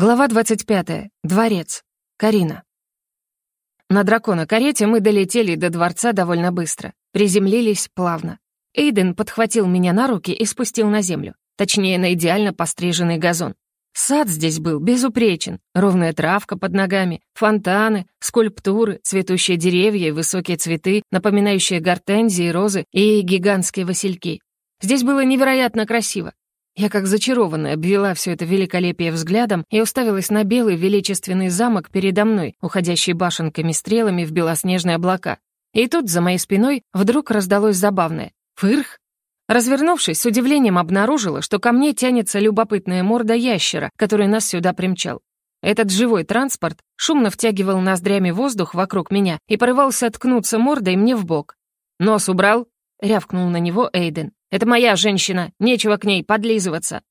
Глава 25. Дворец. Карина. На дракона-карете мы долетели до дворца довольно быстро. Приземлились плавно. Эйден подхватил меня на руки и спустил на землю. Точнее, на идеально постриженный газон. Сад здесь был безупречен. Ровная травка под ногами, фонтаны, скульптуры, цветущие деревья и высокие цветы, напоминающие гортензии, розы и гигантские васильки. Здесь было невероятно красиво. Я как зачарованная обвела все это великолепие взглядом и уставилась на белый величественный замок передо мной, уходящий башенками-стрелами в белоснежные облака. И тут за моей спиной вдруг раздалось забавное «Фырх!». Развернувшись, с удивлением обнаружила, что ко мне тянется любопытная морда ящера, который нас сюда примчал. Этот живой транспорт шумно втягивал ноздрями воздух вокруг меня и порывался ткнуться мордой мне в бок. «Нос убрал?» — рявкнул на него Эйден. Это моя женщина, нечего к ней подлизываться».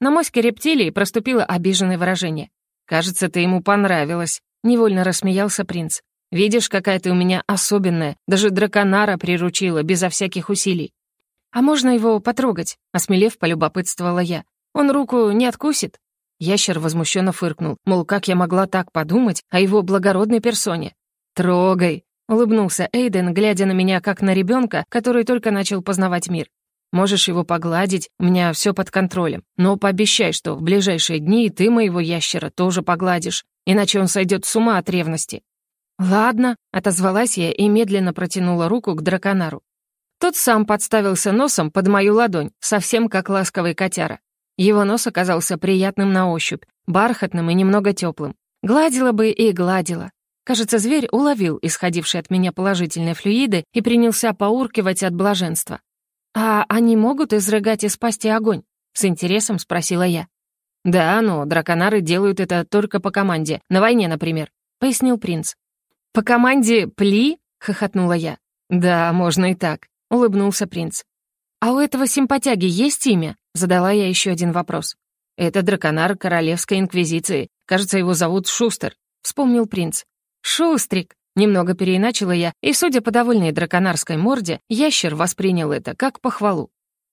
На моське рептилии проступило обиженное выражение. «Кажется, ты ему понравилась», — невольно рассмеялся принц. «Видишь, какая ты у меня особенная, даже драконара приручила, безо всяких усилий». «А можно его потрогать?» — осмелев, полюбопытствовала я. «Он руку не откусит?» Ящер возмущенно фыркнул, мол, как я могла так подумать о его благородной персоне. «Трогай!» — улыбнулся Эйден, глядя на меня как на ребенка, который только начал познавать мир. Можешь его погладить, у меня все под контролем. Но пообещай, что в ближайшие дни ты моего ящера тоже погладишь, иначе он сойдет с ума от ревности». «Ладно», — отозвалась я и медленно протянула руку к драконару. Тот сам подставился носом под мою ладонь, совсем как ласковый котяра. Его нос оказался приятным на ощупь, бархатным и немного теплым. Гладила бы и гладила. Кажется, зверь уловил исходившие от меня положительные флюиды и принялся поуркивать от блаженства. «А они могут изрыгать из пасти огонь?» — с интересом спросила я. «Да, но драконары делают это только по команде, на войне, например», — пояснил принц. «По команде пли?» — хохотнула я. «Да, можно и так», — улыбнулся принц. «А у этого симпатяги есть имя?» — задала я еще один вопрос. «Это драконар Королевской Инквизиции. Кажется, его зовут Шустер», — вспомнил принц. «Шустрик», Немного переиначила я, и, судя по довольной драконарской морде, ящер воспринял это как похвалу.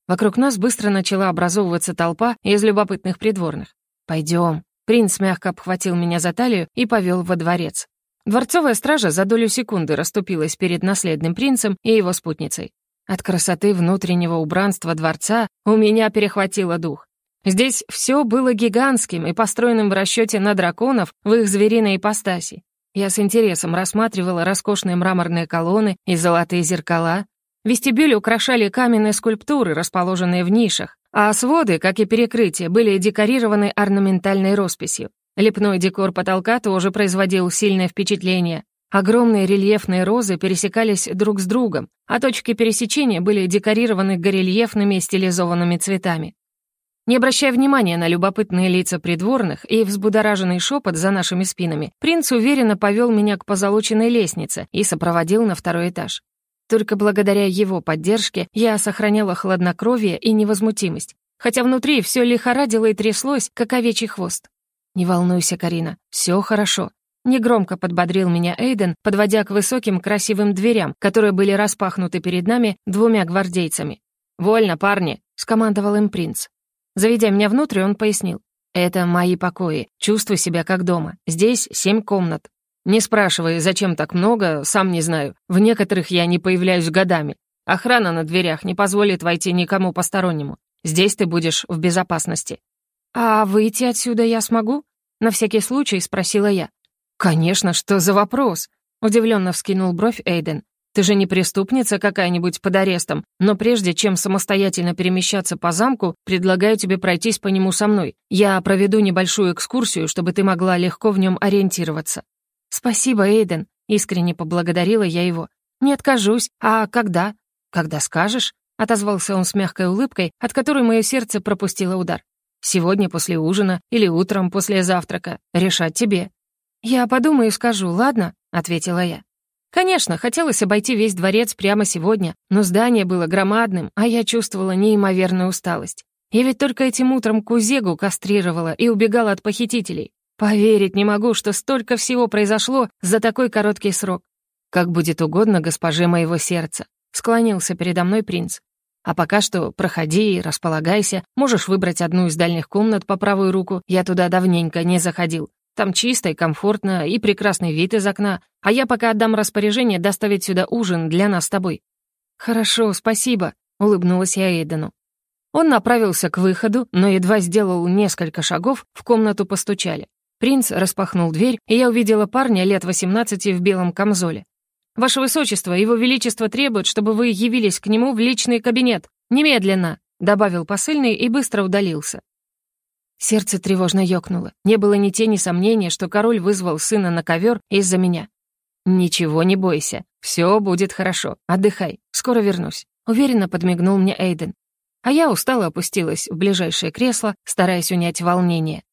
Вокруг нас быстро начала образовываться толпа из любопытных придворных. «Пойдем». Принц мягко обхватил меня за талию и повел во дворец. Дворцовая стража за долю секунды расступилась перед наследным принцем и его спутницей. От красоты внутреннего убранства дворца у меня перехватило дух. Здесь все было гигантским и построенным в расчете на драконов в их звериной ипостаси. Я с интересом рассматривала роскошные мраморные колонны и золотые зеркала. Вестибюль украшали каменные скульптуры, расположенные в нишах, а своды, как и перекрытия, были декорированы орнаментальной росписью. Лепной декор потолка тоже производил сильное впечатление. Огромные рельефные розы пересекались друг с другом, а точки пересечения были декорированы горельефными стилизованными цветами. Не обращая внимания на любопытные лица придворных и взбудораженный шепот за нашими спинами, принц уверенно повел меня к позолоченной лестнице и сопроводил на второй этаж. Только благодаря его поддержке я сохраняла хладнокровие и невозмутимость, хотя внутри все лихорадило и тряслось, как овечий хвост. «Не волнуйся, Карина, все хорошо», — негромко подбодрил меня Эйден, подводя к высоким красивым дверям, которые были распахнуты перед нами двумя гвардейцами. «Вольно, парни», — скомандовал им принц. Заведя меня внутрь, он пояснил. «Это мои покои. Чувствую себя как дома. Здесь семь комнат. Не спрашивай, зачем так много, сам не знаю. В некоторых я не появляюсь годами. Охрана на дверях не позволит войти никому постороннему. Здесь ты будешь в безопасности». «А выйти отсюда я смогу?» На всякий случай спросила я. «Конечно, что за вопрос?» Удивленно вскинул бровь Эйден. Ты же не преступница какая-нибудь под арестом, но прежде чем самостоятельно перемещаться по замку, предлагаю тебе пройтись по нему со мной. Я проведу небольшую экскурсию, чтобы ты могла легко в нем ориентироваться». «Спасибо, Эйден», — искренне поблагодарила я его. «Не откажусь. А когда?» «Когда скажешь», — отозвался он с мягкой улыбкой, от которой мое сердце пропустило удар. «Сегодня после ужина или утром после завтрака. Решать тебе». «Я подумаю и скажу, ладно?» — ответила я. Конечно, хотелось обойти весь дворец прямо сегодня, но здание было громадным, а я чувствовала неимоверную усталость. Я ведь только этим утром Кузегу кастрировала и убегала от похитителей. Поверить не могу, что столько всего произошло за такой короткий срок. Как будет угодно госпоже моего сердца, склонился передо мной принц. А пока что проходи и располагайся. Можешь выбрать одну из дальних комнат по правую руку. Я туда давненько не заходил. Там чисто и комфортно, и прекрасный вид из окна. А я пока отдам распоряжение доставить сюда ужин для нас с тобой». «Хорошо, спасибо», — улыбнулась я Эйдену. Он направился к выходу, но едва сделал несколько шагов, в комнату постучали. Принц распахнул дверь, и я увидела парня лет 18 в белом камзоле. «Ваше Высочество, Его Величество требует, чтобы вы явились к нему в личный кабинет. Немедленно!» — добавил посыльный и быстро удалился. Сердце тревожно ёкнуло. Не было ни тени сомнения, что король вызвал сына на ковер из-за меня. «Ничего не бойся. Все будет хорошо. Отдыхай. Скоро вернусь», — уверенно подмигнул мне Эйден. А я устало опустилась в ближайшее кресло, стараясь унять волнение.